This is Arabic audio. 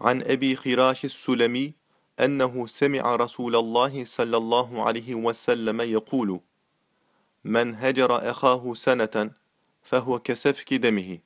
عن أبي خراش السلمي أنه سمع رسول الله صلى الله عليه وسلم يقول من هجر أخاه سنة فهو كسفك دمه.